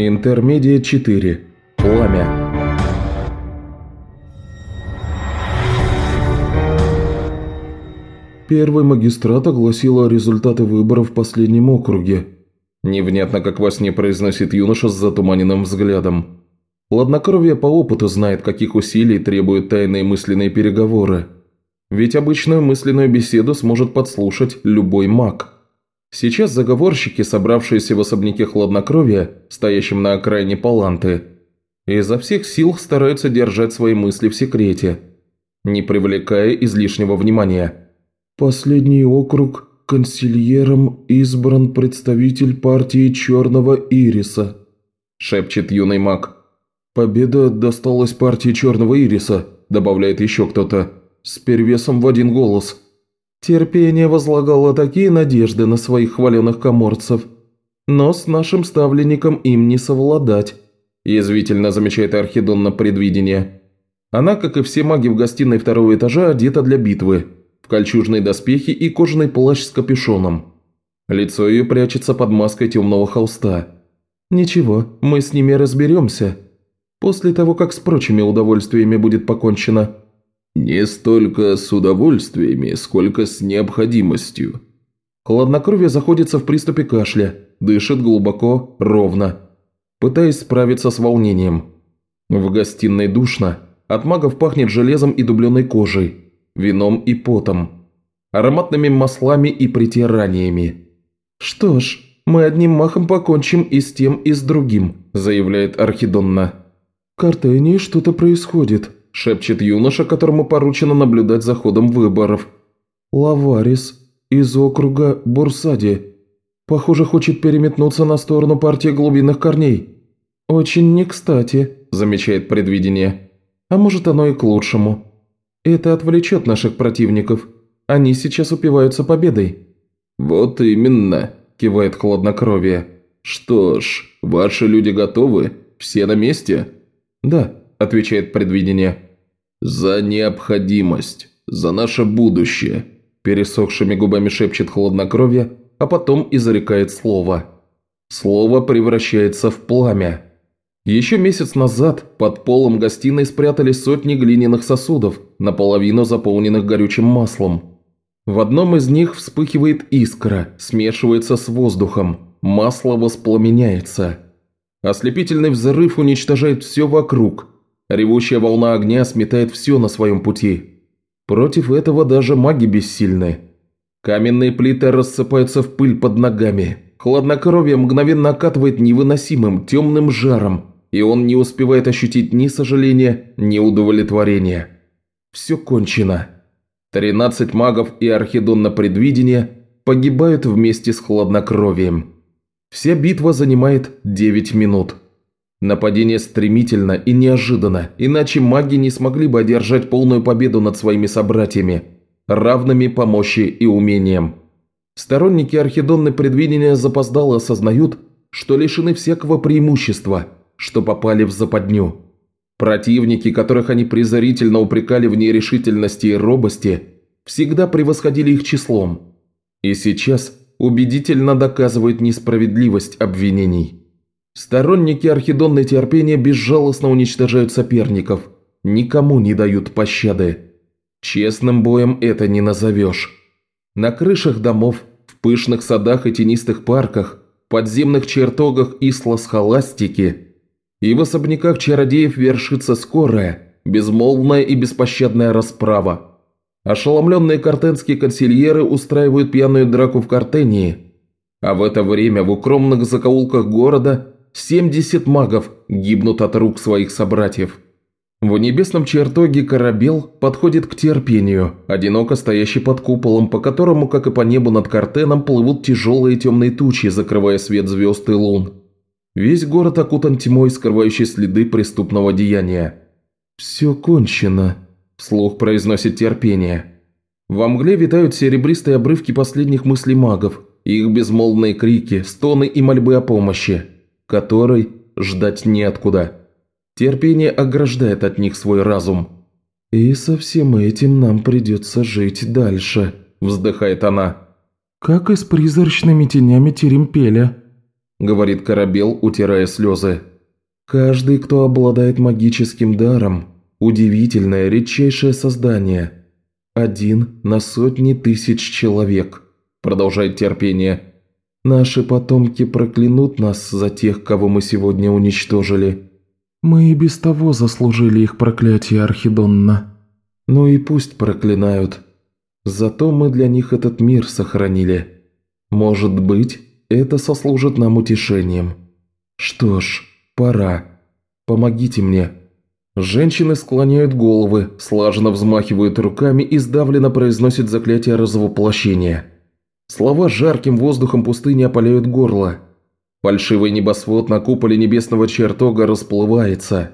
Интермедия 4. Пламя. Первый магистрат огласила результаты выборов в последнем округе. Невнятно, как во сне произносит юноша с затуманенным взглядом. Ладнокровие по опыту знает, каких усилий требуют тайные мысленные переговоры. Ведь обычную мысленную беседу сможет подслушать любой маг. Сейчас заговорщики, собравшиеся в особняке хладнокровия, стоящем на окраине Паланты, изо всех сил стараются держать свои мысли в секрете, не привлекая излишнего внимания. Последний округ консильером избран представитель партии Черного Ириса», – шепчет юный маг. «Победа досталась партии Черного Ириса», – добавляет еще кто-то, – «с перевесом в один голос». Терпение возлагало такие надежды на своих хваленых коморцев, но с нашим ставленником им не совладать, язвительно замечает Архидон предвидение. Она, как и все маги в гостиной второго этажа, одета для битвы – в кольчужные доспехи и кожаный плащ с капюшоном. Лицо ее прячется под маской темного холста. «Ничего, мы с ними разберемся. После того, как с прочими удовольствиями будет покончено». «Не столько с удовольствиями, сколько с необходимостью». Хладнокровие заходится в приступе кашля, дышит глубоко, ровно, пытаясь справиться с волнением. В гостиной душно, от магов пахнет железом и дубленой кожей вином и потом, ароматными маслами и притираниями. «Что ж, мы одним махом покончим и с тем, и с другим», – заявляет Архидонна. «В Картении что-то происходит», – шепчет юноша, которому поручено наблюдать за ходом выборов. «Лаварис из округа Бурсади. Похоже, хочет переметнуться на сторону партии глубинных корней». «Очень не кстати», – замечает предвидение. «А может, оно и к лучшему». Это отвлечет наших противников. Они сейчас упиваются победой». «Вот именно», – кивает хладнокровие. «Что ж, ваши люди готовы? Все на месте?» «Да», – отвечает предвидение. «За необходимость, за наше будущее», – пересохшими губами шепчет хладнокровие, а потом изрекает слово. Слово превращается в пламя. Еще месяц назад под полом гостиной спрятали сотни глиняных сосудов, наполовину заполненных горючим маслом. В одном из них вспыхивает искра, смешивается с воздухом, масло воспламеняется. Ослепительный взрыв уничтожает все вокруг. Ревущая волна огня сметает все на своем пути. Против этого даже маги бессильны. Каменные плиты рассыпаются в пыль под ногами. Хладнокровие мгновенно окатывает невыносимым темным жаром, и он не успевает ощутить ни сожаления, ни удовлетворения. Все кончено. Тринадцать магов и Архидон на предвидение погибают вместе с хладнокровием. Вся битва занимает 9 минут. Нападение стремительно и неожиданно, иначе маги не смогли бы одержать полную победу над своими собратьями, равными по мощи и умениям. Сторонники Архидонны предвидения запоздало осознают, что лишены всякого преимущества – что попали в западню. Противники, которых они презрительно упрекали в нерешительности и робости, всегда превосходили их числом. И сейчас убедительно доказывают несправедливость обвинений. Сторонники архидонной терпения безжалостно уничтожают соперников, никому не дают пощады. Честным боем это не назовешь. На крышах домов, в пышных садах и тенистых парках, подземных чертогах Исла Схоластики – и в особняках чародеев вершится скорая, безмолвная и беспощадная расправа. Ошеломленные картенские консильеры устраивают пьяную драку в Картении, а в это время в укромных закоулках города 70 магов гибнут от рук своих собратьев. В небесном чертоге корабел подходит к терпению, одиноко стоящий под куполом, по которому, как и по небу над Картеном, плывут тяжелые темные тучи, закрывая свет звезд и лун. Весь город окутан тьмой, скрывающей следы преступного деяния. «Все кончено», – вслух произносит терпение. Во мгле витают серебристые обрывки последних мыслей магов, их безмолвные крики, стоны и мольбы о помощи, которой ждать неоткуда. Терпение ограждает от них свой разум. «И со всем этим нам придется жить дальше», – вздыхает она. «Как и с призрачными тенями Теремпеля», – говорит Корабел, утирая слезы. «Каждый, кто обладает магическим даром, удивительное, редчайшее создание. Один на сотни тысяч человек», – продолжает терпение. «Наши потомки проклянут нас за тех, кого мы сегодня уничтожили. Мы и без того заслужили их проклятие, Архидонна. Ну и пусть проклинают. Зато мы для них этот мир сохранили. Может быть, это сослужит нам утешением. Что ж, пора. Помогите мне». Женщины склоняют головы, слаженно взмахивают руками и сдавленно произносят заклятие развоплощения. Слова жарким воздухом пустыни опаляют горло. Фальшивый небосвод на куполе небесного чертога расплывается.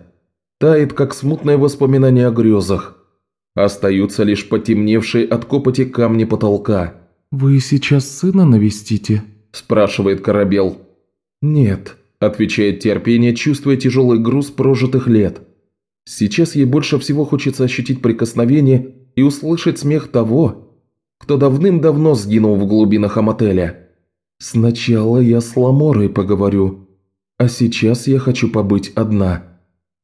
Тает, как смутное воспоминание о грезах. Остаются лишь потемневшие от копоти камни потолка. «Вы сейчас сына навестите?» – спрашивает Корабел. «Нет», – отвечает терпение, чувствуя тяжелый груз прожитых лет. Сейчас ей больше всего хочется ощутить прикосновение и услышать смех того, кто давным-давно сгинул в глубинах Амотеля. «Сначала я с Ламорой поговорю, а сейчас я хочу побыть одна».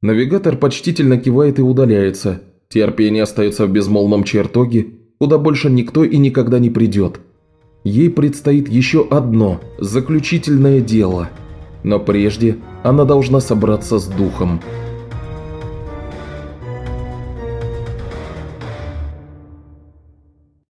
Навигатор почтительно кивает и удаляется. Терпение остается в безмолвном чертоге, куда больше никто и никогда не придет. Ей предстоит еще одно, заключительное дело. Но прежде она должна собраться с духом –